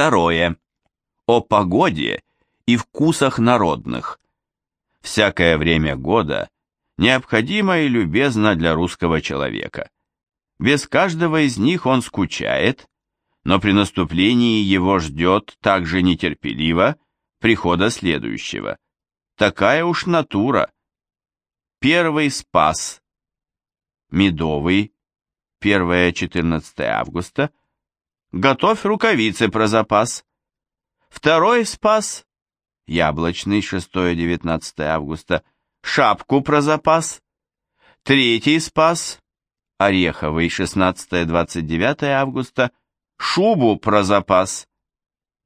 Второе. О погоде и вкусах народных. Всякое время года необходимо и любезно для русского человека. Без каждого из них он скучает, но при наступлении его ждет также нетерпеливо прихода следующего. Такая уж натура. Первый спас. Медовый. 1-14 августа. Готовь рукавицы про запас. Второй спас. Яблочный 6-19 августа. Шапку про запас. Третий спас. Ореховый 16-29 августа. Шубу про запас.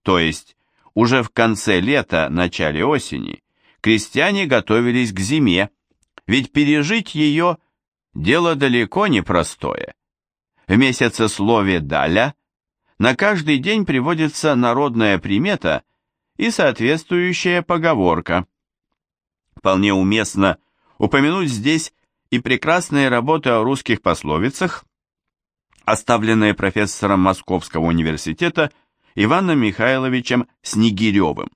То есть уже в конце лета, начале осени крестьяне готовились к зиме, ведь пережить ее – дело далеко не простое. В месяце слове «даля» на каждый день приводится народная примета и соответствующая поговорка. Вполне уместно упомянуть здесь и прекрасные работы о русских пословицах, оставленные профессором Московского университета Иваном Михайловичем Снегиревым.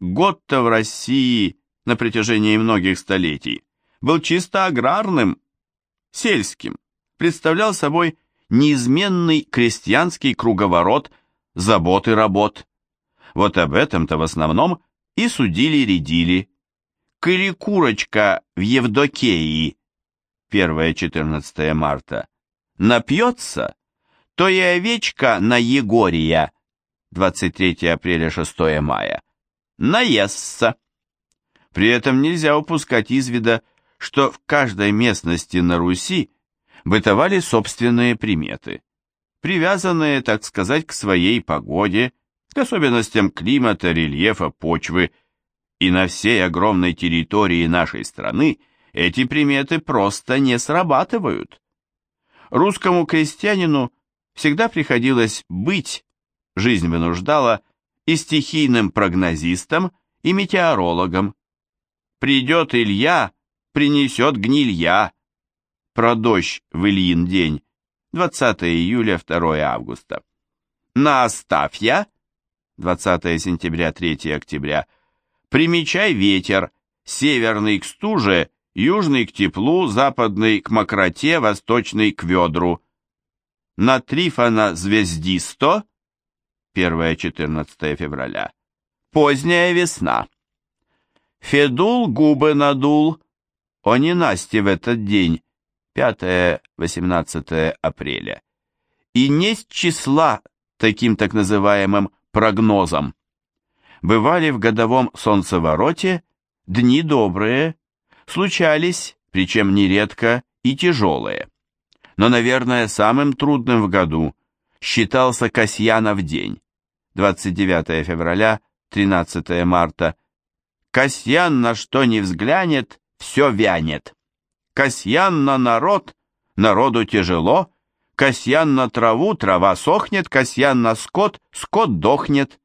Год-то в России на протяжении многих столетий был чисто аграрным, сельским, представлял собой неизменный крестьянский круговорот забот и работ. Вот об этом-то в основном и судили-рядили. Курочка в Евдокеи, 1-14 марта, напьется, то и овечка на Егория, 23 апреля 6 мая, наестся. При этом нельзя упускать из вида, что в каждой местности на Руси бытовали собственные приметы, привязанные, так сказать, к своей погоде, к особенностям климата, рельефа, почвы, и на всей огромной территории нашей страны эти приметы просто не срабатывают. Русскому крестьянину всегда приходилось быть, жизнь вынуждала, и стихийным прогнозистом, и метеорологом. Придет Илья, принесет гнилья. Про дождь в Ильин день, 20 июля, 2 августа. На Астафья, 20 сентября, 3 октября, примечай ветер, северный к стуже, южный к теплу, западный к мокроте, восточный к ведру. На Трифона звездисто, 1-14 февраля, поздняя весна. Федул губы надул, о ненасти в этот день, 5-18 апреля. И несть числа таким так называемым прогнозом. Бывали в годовом солнцевороте дни добрые, случались, причем нередко и тяжелые. Но, наверное, самым трудным в году считался Касьянов день, 29 февраля, 13 марта. Касьян на что не взглянет, все вянет. Касьян на народ, народу тяжело, Касьян на траву, трава сохнет, Касьян на скот, скот дохнет.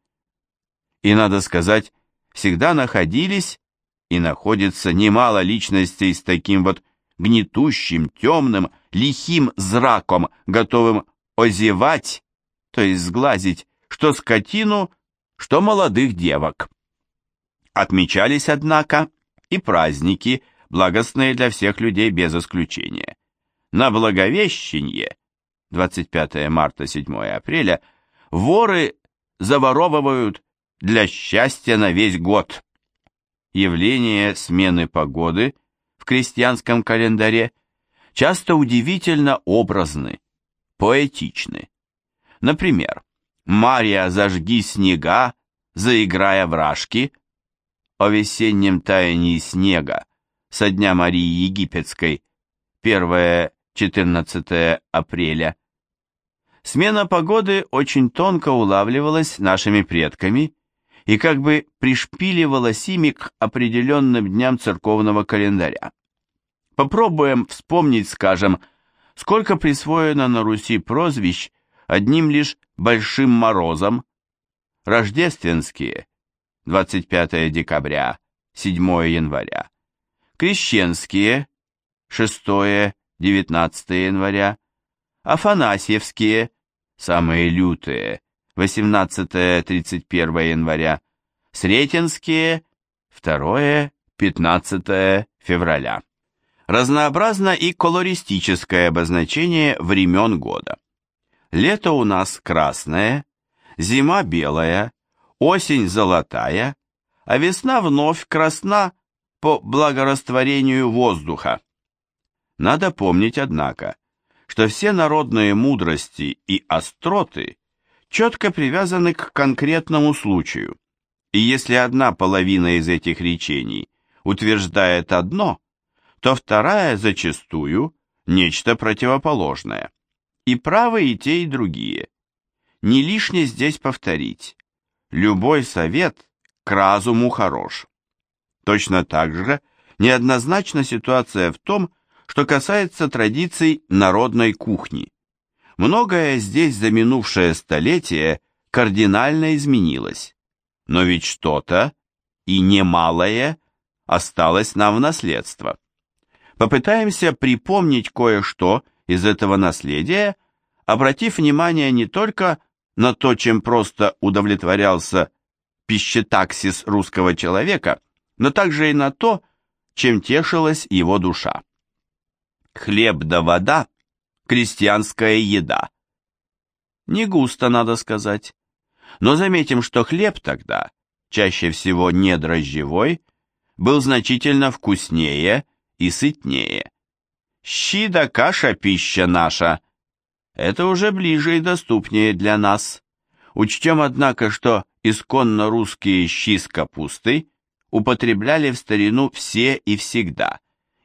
И, надо сказать, всегда находились и находится немало личностей с таким вот гнетущим, темным, лихим зраком, готовым озевать, то есть сглазить, что скотину, что молодых девок. Отмечались, однако, и праздники, благостные для всех людей без исключения. На Благовещенье, 25 марта 7 апреля, воры заворовывают для счастья на весь год явление смены погоды в крестьянском календаре часто удивительно образны, поэтичны. Например, «Мария, зажги снега, заиграя вражки», о весеннем таянии снега со дня Марии Египетской, 1-14 апреля. Смена погоды очень тонко улавливалась нашими предками и как бы пришпиливалась ими к определенным дням церковного календаря. Попробуем вспомнить, скажем, сколько присвоено на Руси прозвищ одним лишь Большим Морозом. Рождественские, 25 декабря, 7 января. Крещенские, 6-19 января. Афанасьевские, самые лютые, 18-31 января, Сретенские 2-15 февраля. Разнообразно и колористическое обозначение времен года. Лето у нас красное, зима белая, осень золотая, а весна вновь красна по благорастворению воздуха. Надо помнить, однако, что все народные мудрости и остроты четко привязаны к конкретному случаю. И если одна половина из этих речений утверждает одно, то вторая зачастую нечто противоположное. И правы и те, и другие. Не лишне здесь повторить. Любой совет к разуму хорош. Точно так же неоднозначна ситуация в том, что касается традиций народной кухни. Многое здесь за минувшее столетие кардинально изменилось. Но ведь что-то, и немалое, осталось нам в наследство. Попытаемся припомнить кое-что из этого наследия, обратив внимание не только на то, чем просто удовлетворялся пищетаксис русского человека, но также и на то, чем тешилась его душа. Хлеб да вода – крестьянская еда. Не густо, надо сказать. Но заметим, что хлеб тогда, чаще всего не дрожжевой, был значительно вкуснее и сытнее. Щи да каша пища наша. Это уже ближе и доступнее для нас. Учтем, однако, что исконно русские щи с капустой употребляли в старину все и всегда,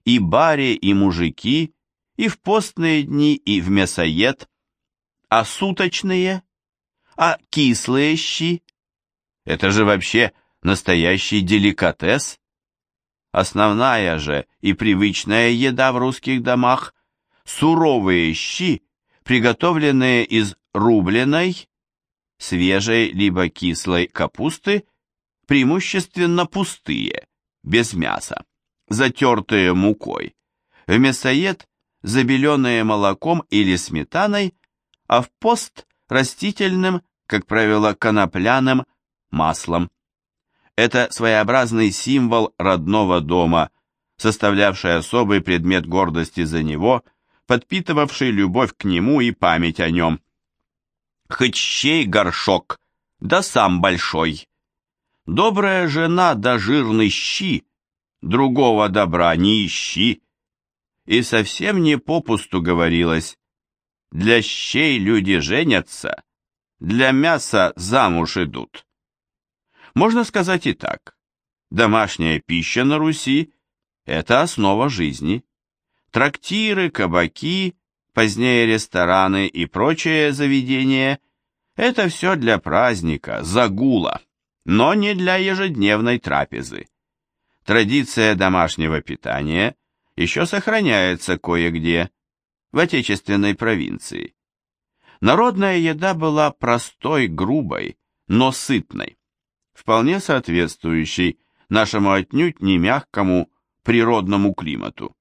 и баре, и мужики, и в постные дни, и в мясоед, а суточные, а кислые щи. Это же вообще настоящий деликатес. Основная же и привычная еда в русских домах – суровые щи, приготовленные из рубленой, свежей либо кислой капусты, преимущественно пустые, без мяса, затертые мукой. В мясоед забеленные молоком или сметаной, а в пост растительным, как правило, конопляным маслом. Это своеобразный символ родного дома, составлявший особый предмет гордости за него, подпитывавший любовь к нему и память о нем. Хоть щей горшок, да сам большой. Добрая жена да жирный щи, другого добра не ищи. И совсем не попусту говорилось. Для щей люди женятся, для мяса замуж идут. Можно сказать и так. Домашняя пища на Руси – это основа жизни. Трактиры, кабаки, позднее рестораны и прочие заведения – это все для праздника, загула, но не для ежедневной трапезы. Традиция домашнего питания еще сохраняется кое-где, в отечественной провинции. Народная еда была простой, грубой, но сытной вполне соответствующий нашему отнюдь не мягкому природному климату.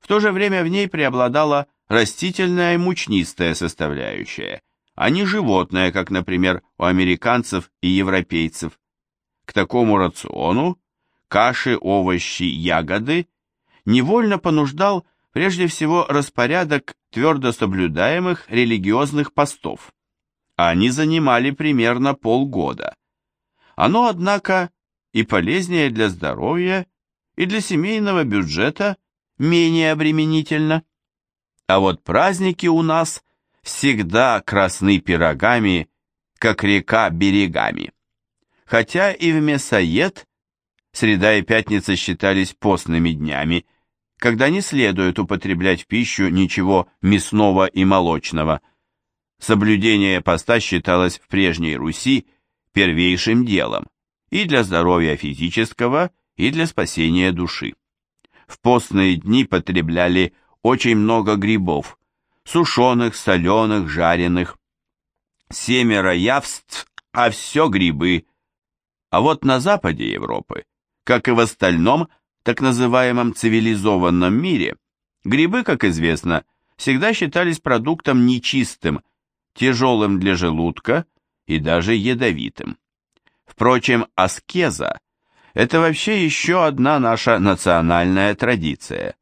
В то же время в ней преобладала растительная и мучнистая составляющая, а не животная, как, например, у американцев и европейцев. К такому рациону каши, овощи, ягоды невольно понуждал прежде всего распорядок твердо соблюдаемых религиозных постов. Они занимали примерно полгода. Оно, однако, и полезнее для здоровья, и для семейного бюджета менее обременительно. А вот праздники у нас всегда красны пирогами, как река берегами. Хотя и в мясоед среда и пятница считались постными днями, когда не следует употреблять в пищу ничего мясного и молочного. Соблюдение поста считалось в прежней Руси первейшим делом и для здоровья физического, и для спасения души. В постные дни потребляли очень много грибов, сушеных, соленых, жареных. Семеро явств, а все грибы. А вот на западе Европы, как и в остальном так называемом цивилизованном мире, грибы, как известно, всегда считались продуктом нечистым, тяжелым для желудка и даже ядовитым. Впрочем, аскеза – это вообще еще одна наша национальная традиция.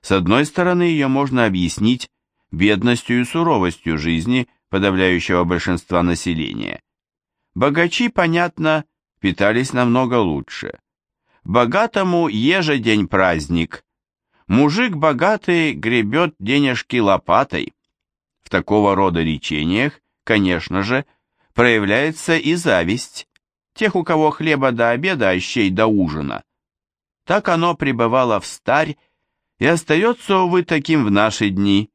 С одной стороны, ее можно объяснить бедностью и суровостью жизни подавляющего большинства населения. Богачи, понятно, питались намного лучше. Богатому ежедень праздник. Мужик богатый гребет денежки лопатой. В такого рода речениях, конечно же, проявляется и зависть. Тех, у кого хлеба до обеда, а щей до ужина. Так оно пребывало в старь и остается, увы, таким в наши дни.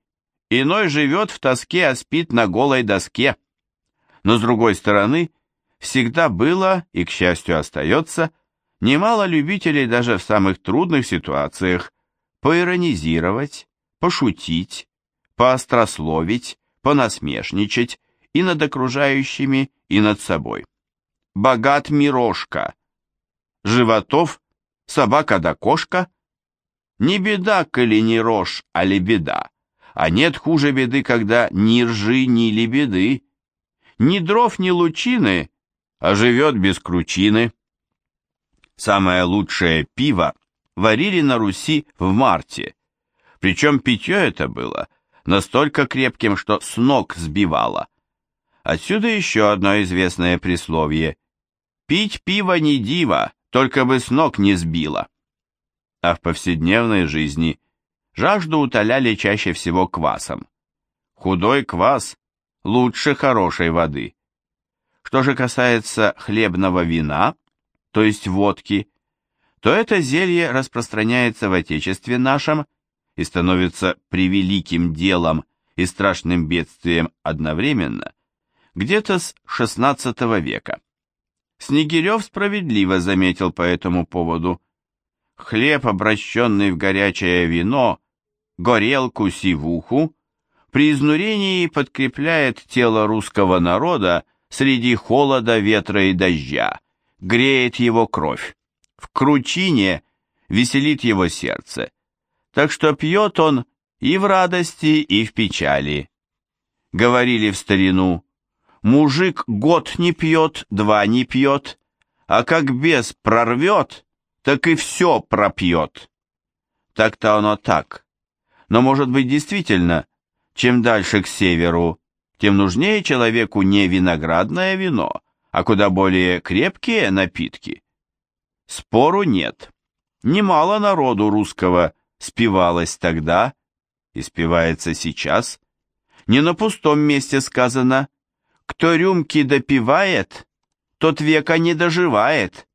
Иной живет в тоске, а спит на голой доске. Но, с другой стороны, всегда было, и, к счастью, остается, немало любителей даже в самых трудных ситуациях поиронизировать, пошутить, поострословить, понасмешничать и над окружающими, и над собой. Богат мирошка. Животов, собака да кошка. Не беда, коли не рожь, а ли беда. А нет хуже беды, когда ни ржи, ни лебеды. Ни дров, ни лучины, а живет без кручины. Самое лучшее пиво варили на Руси в марте, причем питье это было настолько крепким, что с ног сбивало. Отсюда еще одно известное присловие «Пить пиво не диво, только бы с ног не сбило». А в повседневной жизни жажду утоляли чаще всего квасом. Худой квас лучше хорошей воды. Что же касается хлебного вина, то есть водки, то это зелье распространяется в Отечестве нашем и становится превеликим делом и страшным бедствием одновременно, где-то с XVI века. Снегирев справедливо заметил по этому поводу, хлеб, обращенный в горячее вино, горелку, сивуху, при изнурении подкрепляет тело русского народа среди холода, ветра и дождя, греет его кровь. В кручине веселит его сердце, так что пьет он и в радости, и в печали. Говорили в старину, мужик год не пьет, два не пьет, а как бес прорвет, так и все пропьет. Так-то оно так. Но может быть действительно, чем дальше к северу, тем нужнее человеку не виноградное вино, а куда более крепкие напитки. Спору нет. Немало народу русского спевалось тогда и спевается сейчас. Не на пустом месте сказано «Кто рюмки допивает, тот века не доживает».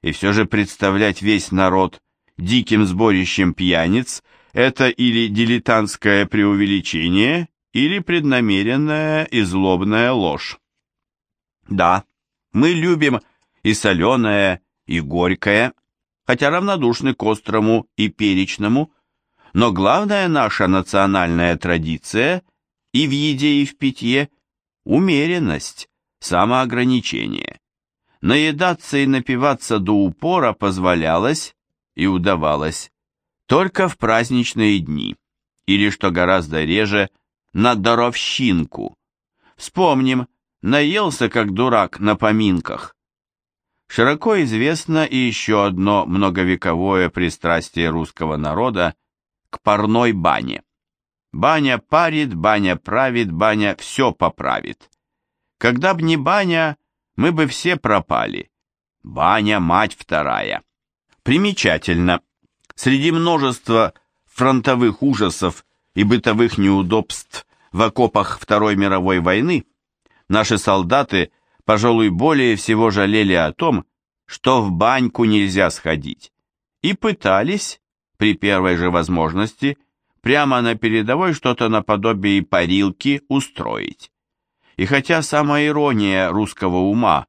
И все же представлять весь народ диким сборищем пьяниц – это или дилетантское преувеличение, или преднамеренная и злобная ложь. Да, мы любим и соленое, и горькое, хотя равнодушны к острому и перечному, но главная наша национальная традиция и в еде, и в питье – умеренность, самоограничение. Наедаться и напиваться до упора позволялось и удавалось только в праздничные дни, или, что гораздо реже, на даровщинку. Вспомним, наелся как дурак на поминках. Широко известно и еще одно многовековое пристрастие русского народа к парной бане. Баня парит, баня правит, баня все поправит. Когда б не баня, мы бы все пропали. Баня, мать вторая. Примечательно, среди множества фронтовых ужасов и бытовых неудобств в окопах Второй мировой войны наши солдаты – пожалуй, более всего жалели о том, что в баньку нельзя сходить, и пытались, при первой же возможности, прямо на передовой что-то наподобие парилки устроить. И хотя самая ирония русского ума,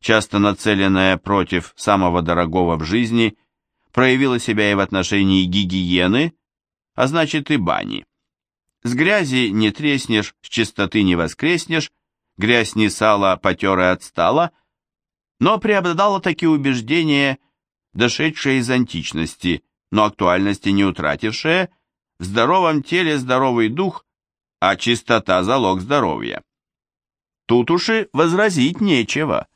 часто нацеленная против самого дорогого в жизни, проявила себя и в отношении гигиены, а значит и бани. С грязи не треснешь, с чистоты не воскреснешь, грязь не сала, потер и отстала, но преобладало такие убеждения, дошедшие из античности, но актуальности не утратившие, в здоровом теле здоровый дух, а чистота – залог здоровья. Тут уж и возразить нечего.